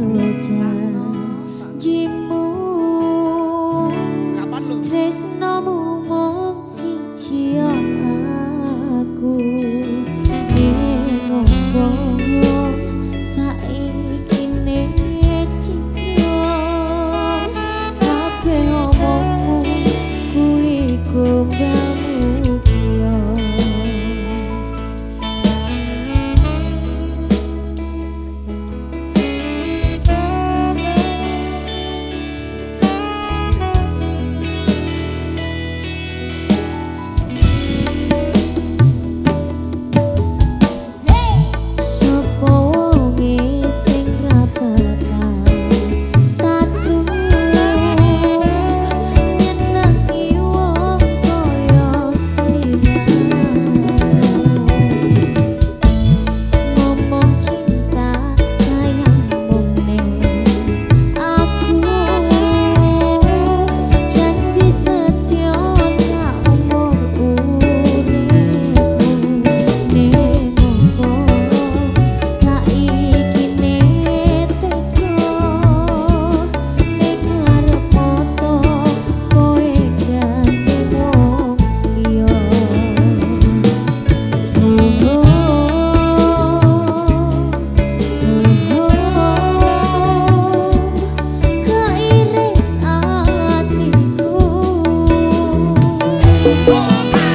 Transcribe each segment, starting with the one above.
有家。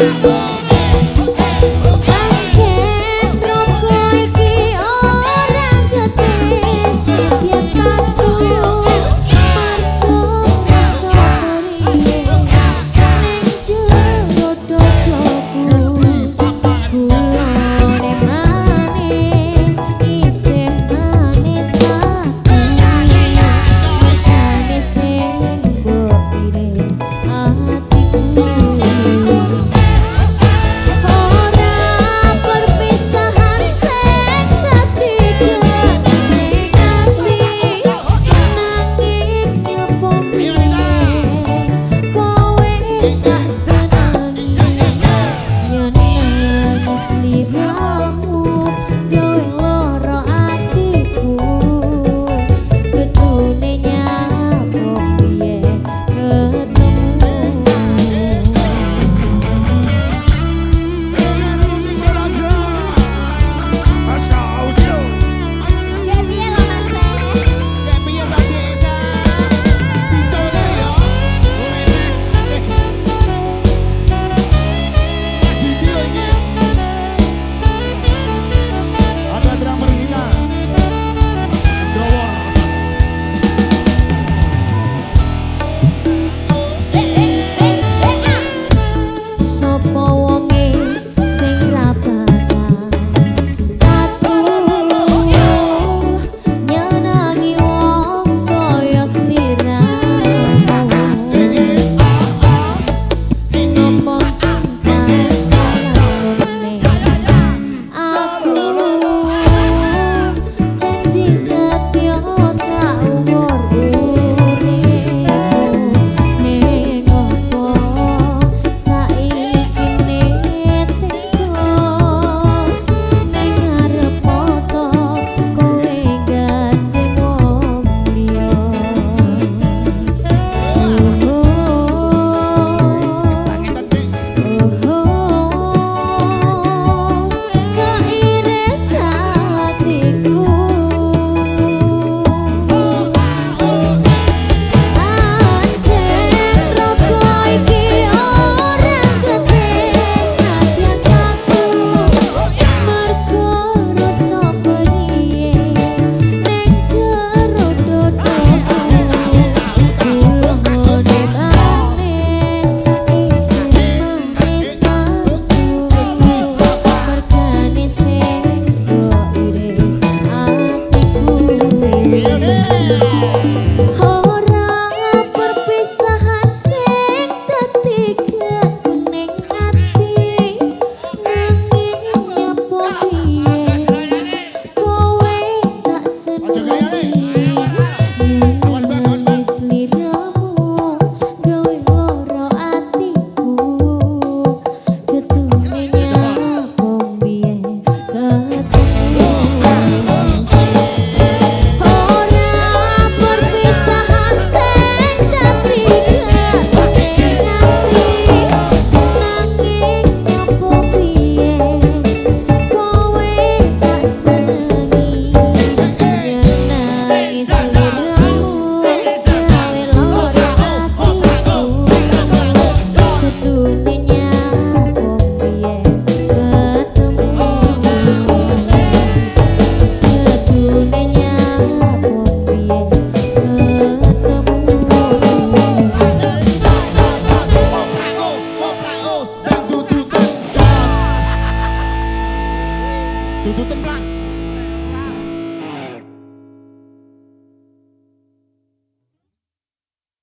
Thank.